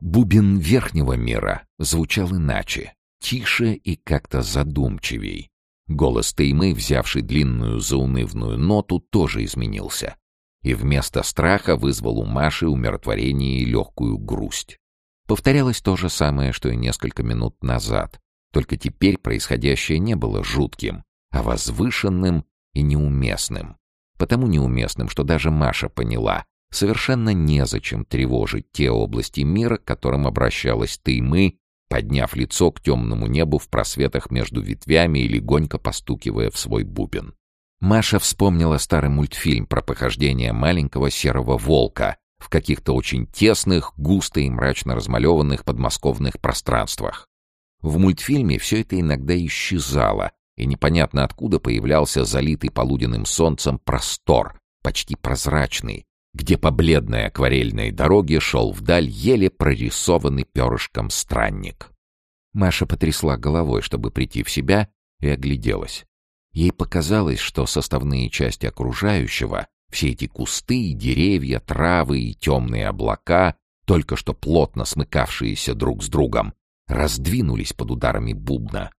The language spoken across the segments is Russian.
Бубен верхнего мира звучал иначе, тише и как-то задумчивей. Голос Таймы, взявший длинную заунывную ноту, тоже изменился. И вместо страха вызвал у Маши умиротворение и легкую грусть. Повторялось то же самое, что и несколько минут назад. Только теперь происходящее не было жутким, а возвышенным и неуместным. Потому неуместным, что даже Маша поняла, совершенно незачем тревожить те области мира, к которым обращалась Таймы подняв лицо к темному небу в просветах между ветвями и легонько постукивая в свой бубен. Маша вспомнила старый мультфильм про похождение маленького серого волка в каких-то очень тесных, густо и мрачно размалеванных подмосковных пространствах. В мультфильме все это иногда исчезало, и непонятно откуда появлялся залитый полуденным солнцем простор, почти прозрачный, где по бледной акварельной дороге шел вдаль еле прорисованный перышком странник. Маша потрясла головой, чтобы прийти в себя, и огляделась. Ей показалось, что составные части окружающего, все эти кусты, деревья, травы и темные облака, только что плотно смыкавшиеся друг с другом, раздвинулись под ударами бубна.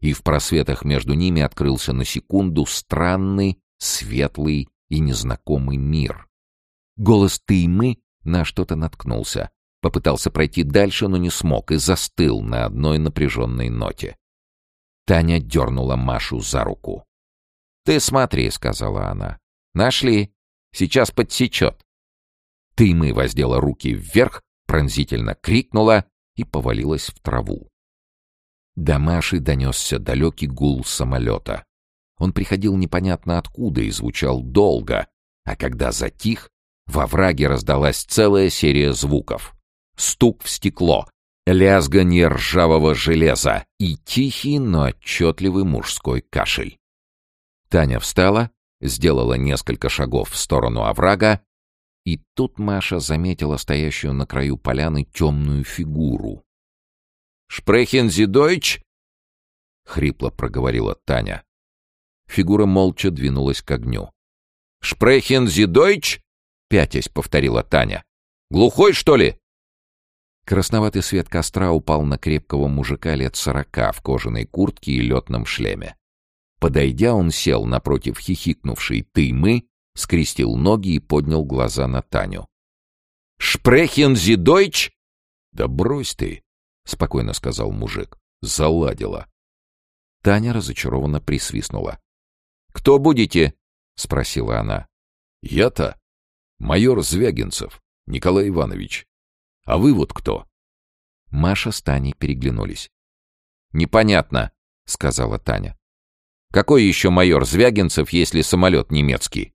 И в просветах между ними открылся на секунду странный, светлый и незнакомый мир — Голос «ты» и «мы» на что-то наткнулся. Попытался пройти дальше, но не смог и застыл на одной напряженной ноте. Таня дернула Машу за руку. «Ты смотри», — сказала она. «Нашли. Сейчас подсечет». «Ты» и «мы» воздела руки вверх, пронзительно крикнула и повалилась в траву. До Маши донесся далекий гул самолета. Он приходил непонятно откуда и звучал долго, а когда затих, во враге раздалась целая серия звуков. Стук в стекло, лязганье ржавого железа и тихий, но отчетливый мужской кашель. Таня встала, сделала несколько шагов в сторону оврага, и тут Маша заметила стоящую на краю поляны темную фигуру. «Шпрехен Зидойч?» — хрипло проговорила Таня. Фигура молча двинулась к огню. «Шпрехен Зидойч?» Пятясь повторила Таня. «Глухой, что ли?» Красноватый свет костра упал на крепкого мужика лет сорока в кожаной куртке и летном шлеме. Подойдя, он сел напротив хихикнувшей «ты-мы», скрестил ноги и поднял глаза на Таню. «Шпрехен зи дойч?» «Да брось ты», — спокойно сказал мужик. «Заладила». Таня разочарованно присвистнула. «Кто будете?» — спросила она. «Я-то?» Майор Звягинцев, Николай Иванович. А вы вот кто?» Маша с Таней переглянулись. «Непонятно», — сказала Таня. «Какой еще майор Звягинцев, если самолет немецкий?»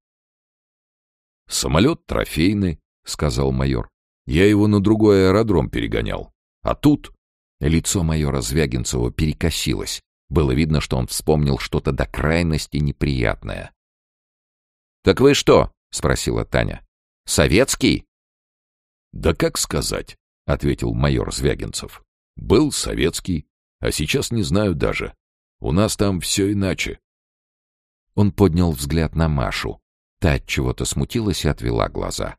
«Самолет трофейный», — сказал майор. «Я его на другой аэродром перегонял. А тут...» Лицо майора Звягинцева перекосилось. Было видно, что он вспомнил что-то до крайности неприятное. «Так вы что?» — спросила Таня. Советский? Да как сказать, ответил майор Звягинцев. Был советский, а сейчас не знаю даже. У нас там все иначе. Он поднял взгляд на Машу. Та от чего-то смутилась и отвела глаза.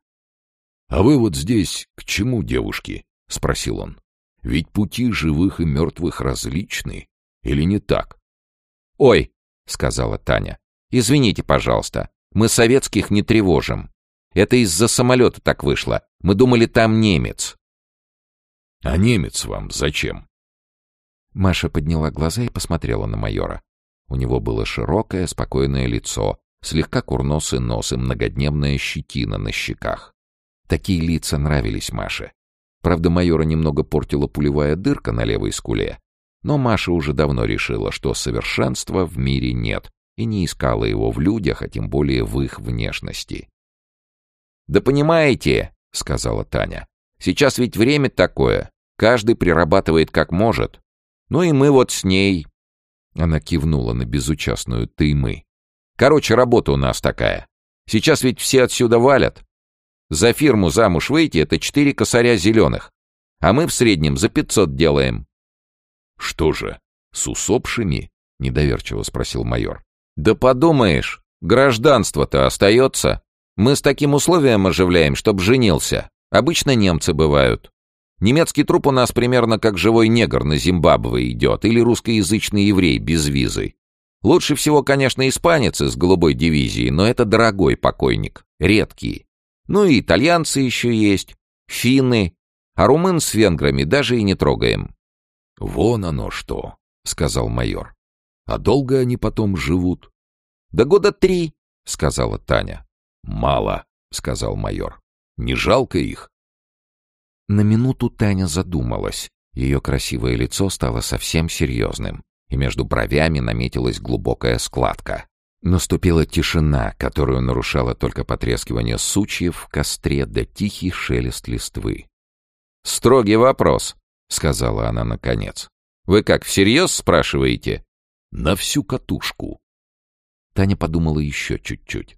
А вы вот здесь к чему, девушки? спросил он. Ведь пути живых и мертвых различны, или не так? Ой, сказала Таня. Извините, пожалуйста. Мы советских не тревожим. Это из-за самолета так вышло. Мы думали, там немец». «А немец вам зачем?» Маша подняла глаза и посмотрела на майора. У него было широкое, спокойное лицо, слегка курносый нос и многодневная щетина на щеках. Такие лица нравились Маше. Правда, майора немного портила пулевая дырка на левой скуле. Но Маша уже давно решила, что совершенства в мире нет, и не искала его в людях, а тем более в их внешности. «Да понимаете», — сказала Таня, — «сейчас ведь время такое. Каждый прирабатывает как может. Ну и мы вот с ней...» Она кивнула на безучастную «ты» мы. «Короче, работа у нас такая. Сейчас ведь все отсюда валят. За фирму замуж выйти — это четыре косаря зеленых. А мы в среднем за пятьсот делаем». «Что же, с усопшими?» — недоверчиво спросил майор. «Да подумаешь, гражданство-то остается». Мы с таким условием оживляем, чтоб женился. Обычно немцы бывают. Немецкий труп у нас примерно как живой негр на Зимбабве идет или русскоязычный еврей без визы. Лучше всего, конечно, испанец из голубой дивизии, но это дорогой покойник, редкий. Ну и итальянцы еще есть, финны, а румын с венграми даже и не трогаем. — Вон оно что, — сказал майор. — А долго они потом живут? — Да года три, — сказала Таня. — Мало, — сказал майор. — Не жалко их? На минуту Таня задумалась. Ее красивое лицо стало совсем серьезным, и между бровями наметилась глубокая складка. Наступила тишина, которую нарушало только потрескивание сучьев в костре да тихий шелест листвы. «Строгий вопрос», — сказала она наконец. «Вы как, всерьез спрашиваете?» «На всю катушку». Таня подумала еще чуть-чуть.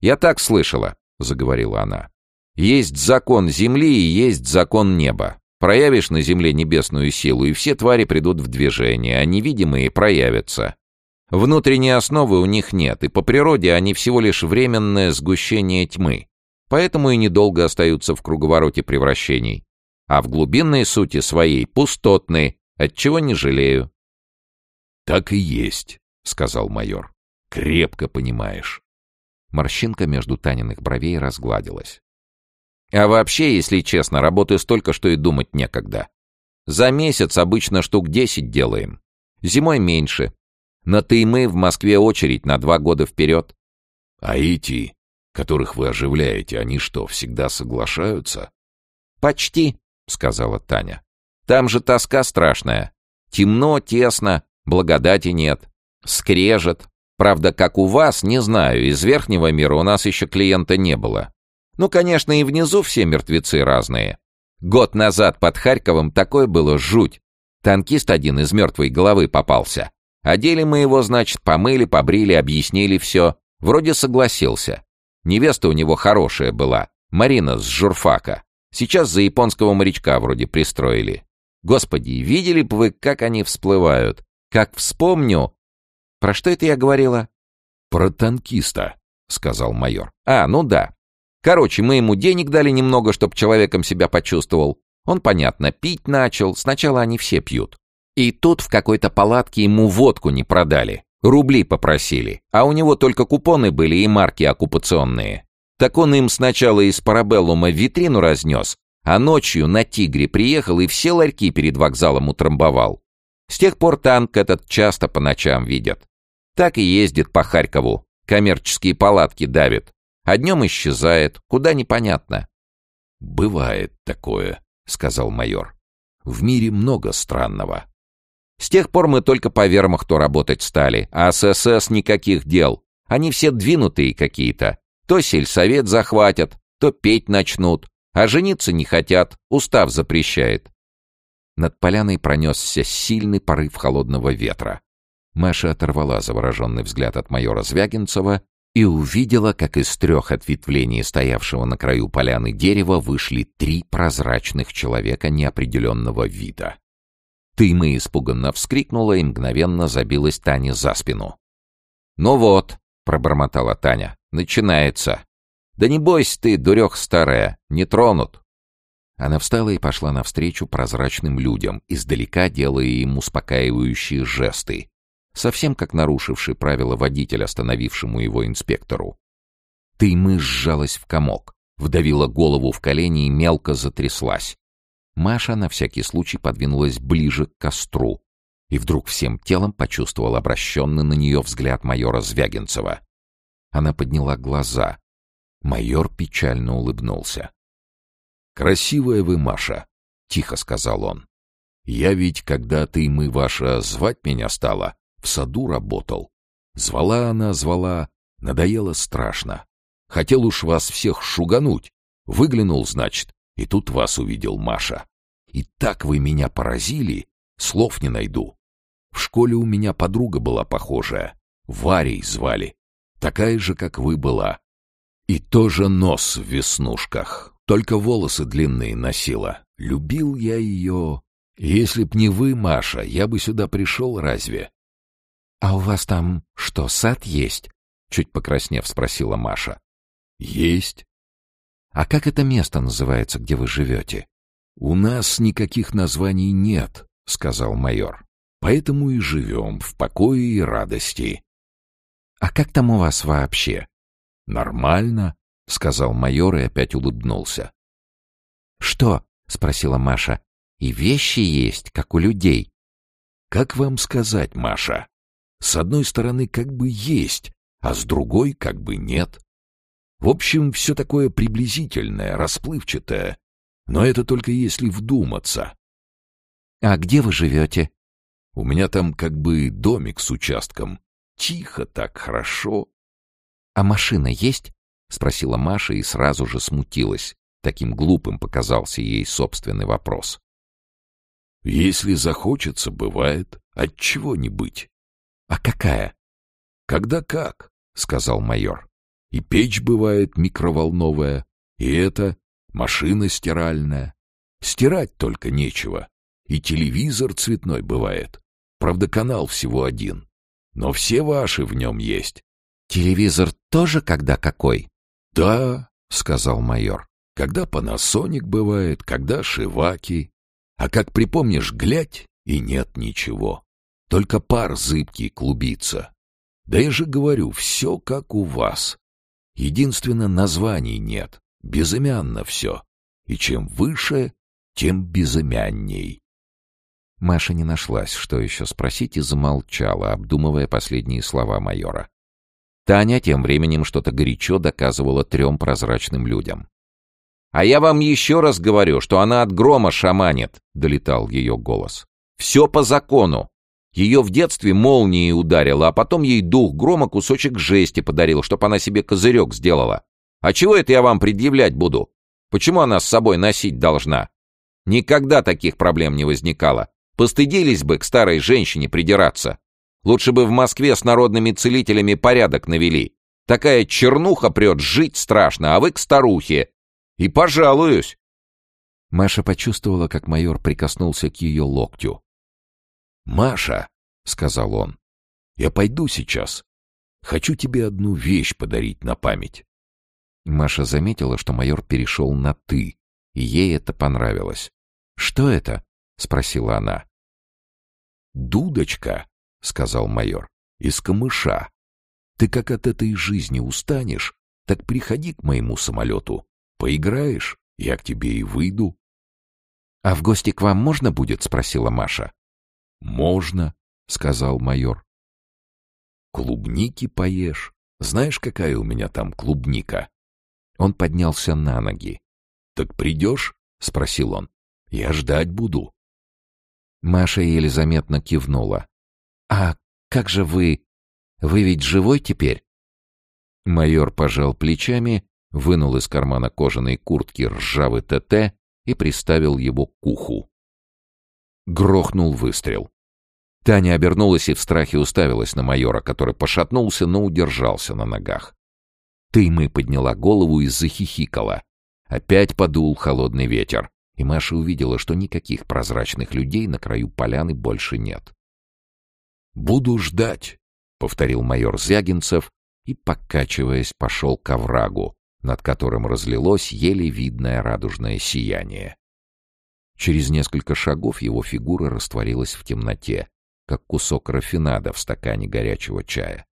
«Я так слышала», — заговорила она. Есть закон земли и есть закон неба. Проявишь на земле небесную силу, и все твари придут в движение, а невидимые проявятся. Внутренней основы у них нет, и по природе они всего лишь временное сгущение тьмы. Поэтому и недолго остаются в круговороте превращений. А в глубинной сути своей пустотны, отчего не жалею. «Так и есть», — сказал майор. «Крепко понимаешь». Морщинка между Таниных бровей разгладилась. А вообще, если честно, работы столько, что и думать некогда. За месяц обычно штук десять делаем. Зимой меньше. На ты и мы в Москве очередь на два года вперед. А эти, которых вы оживляете, они что, всегда соглашаются? Почти, сказала Таня. Там же тоска страшная. Темно, тесно, благодати нет. Скрежет. Правда, как у вас, не знаю, из верхнего мира у нас еще клиента не было. Ну, конечно, и внизу все мертвецы разные. Год назад под Харьковом такое было жуть. Танкист один из мертвой головы попался. Одели мы его, значит, помыли, побрили, объяснили все. Вроде согласился. Невеста у него хорошая была, Марина с журфака. Сейчас за японского морячка вроде пристроили. Господи, видели бы вы, как они всплывают? Как вспомню... Про что это я говорила? Про танкиста, сказал майор. А, ну да. Короче, мы ему денег дали немного, чтобы человеком себя почувствовал. Он, понятно, пить начал. Сначала они все пьют. И тут в какой-то палатке ему водку не продали. Рубли попросили. А у него только купоны были и марки оккупационные. Так он им сначала из парабеллума витрину разнес, а ночью на «Тигре» приехал и все ларьки перед вокзалом утрамбовал. С тех пор танк этот часто по ночам видят. Так и ездит по Харькову. Коммерческие палатки давит а днем исчезает, куда непонятно. «Бывает такое», — сказал майор. «В мире много странного». «С тех пор мы только по вермахту работать стали, а с СС никаких дел. Они все двинутые какие-то. То сельсовет захватят, то петь начнут, а жениться не хотят, устав запрещает». Над поляной пронесся сильный порыв холодного ветра. Маша оторвала завороженный взгляд от майора Звягинцева и увидела, как из трех ответвлений стоявшего на краю поляны дерева вышли три прозрачных человека неопределенного вида. Тыма испуганно вскрикнула и мгновенно забилась Тане за спину. «Ну вот», — пробормотала Таня, — «начинается. Да не бойся ты, дурех старая, не тронут». Она встала и пошла навстречу прозрачным людям, издалека делая им успокаивающие жесты, совсем как нарушивший правила водитель, остановившему его инспектору. Тымы сжалась в комок, вдавила голову в колени и мелко затряслась. Маша на всякий случай подвинулась ближе к костру и вдруг всем телом почувствовал обращенный на нее взгляд майора Звягинцева. Она подняла глаза. Майор печально улыбнулся. «Красивая вы, Маша», — тихо сказал он. «Я ведь, когда ты мы ваша звать меня стала, в саду работал. Звала она, звала, надоело страшно. Хотел уж вас всех шугануть. Выглянул, значит, и тут вас увидел Маша. И так вы меня поразили, слов не найду. В школе у меня подруга была похожая. Варей звали. Такая же, как вы была. И тоже нос в веснушках. Только волосы длинные носила. Любил я ее. Если б не вы, Маша, я бы сюда пришел разве? «А у вас там что, сад есть?» — чуть покраснев спросила Маша. «Есть». «А как это место называется, где вы живете?» «У нас никаких названий нет», — сказал майор. «Поэтому и живем в покое и радости». «А как там у вас вообще?» «Нормально», — сказал майор и опять улыбнулся. «Что?» — спросила Маша. «И вещи есть, как у людей». «Как вам сказать, Маша? С одной стороны, как бы есть, а с другой, как бы нет. В общем, все такое приблизительное, расплывчатое. Но это только если вдуматься». «А где вы живете?» «У меня там как бы домик с участком. Тихо так, хорошо». «А машина есть?» — спросила Маша и сразу же смутилась. Таким глупым показался ей собственный вопрос. «Если захочется, бывает. Отчего не быть?» «А какая?» «Когда как», — сказал майор. «И печь бывает микроволновая, и это машина стиральная. Стирать только нечего. И телевизор цветной бывает. Правда, канал всего один. Но все ваши в нем есть». «Телевизор тоже когда какой?» «Да», — сказал майор. Когда панасоник бывает, когда шиваки. А как припомнишь, глядь, и нет ничего. Только пар зыбкий клубится. Да я же говорю, все как у вас. Единственно, названий нет. Безымянно все. И чем выше, тем безымянней. Маша не нашлась, что еще спросить, и замолчала, обдумывая последние слова майора. Таня тем временем что-то горячо доказывала трем прозрачным людям. «А я вам еще раз говорю, что она от грома шаманит», — долетал ее голос. «Все по закону. Ее в детстве молнией ударило, а потом ей дух грома кусочек жести подарил, чтоб она себе козырек сделала. А чего это я вам предъявлять буду? Почему она с собой носить должна? Никогда таких проблем не возникало. Постыдились бы к старой женщине придираться. Лучше бы в Москве с народными целителями порядок навели. Такая чернуха прет, жить страшно, а вы к старухе, и пожалуюсь!» Маша почувствовала, как майор прикоснулся к ее локтю. «Маша!» — сказал он. «Я пойду сейчас. Хочу тебе одну вещь подарить на память». Маша заметила, что майор перешел на «ты», и ей это понравилось. «Что это?» — спросила она. «Дудочка», — сказал майор, — «из камыша. Ты как от этой жизни устанешь, так приходи к моему самолету. Поиграешь, я к тебе и выйду. — А в гости к вам можно будет? — спросила Маша. — Можно, — сказал майор. — Клубники поешь. Знаешь, какая у меня там клубника? Он поднялся на ноги. — Так придешь? — спросил он. — Я ждать буду. Маша еле заметно кивнула. — А как же вы... Вы ведь живой теперь? Майор пожал плечами вынул из кармана кожаной куртки ржавый ТТ и приставил его к уху. Грохнул выстрел. Таня обернулась и в страхе уставилась на майора, который пошатнулся, но удержался на ногах. Тымы подняла голову и захихикала. Опять подул холодный ветер, и Маша увидела, что никаких прозрачных людей на краю поляны больше нет. «Буду ждать», — повторил майор Зягинцев и, покачиваясь, пошел к оврагу, над которым разлилось еле видное радужное сияние. Через несколько шагов его фигура растворилась в темноте, как кусок рафинада в стакане горячего чая.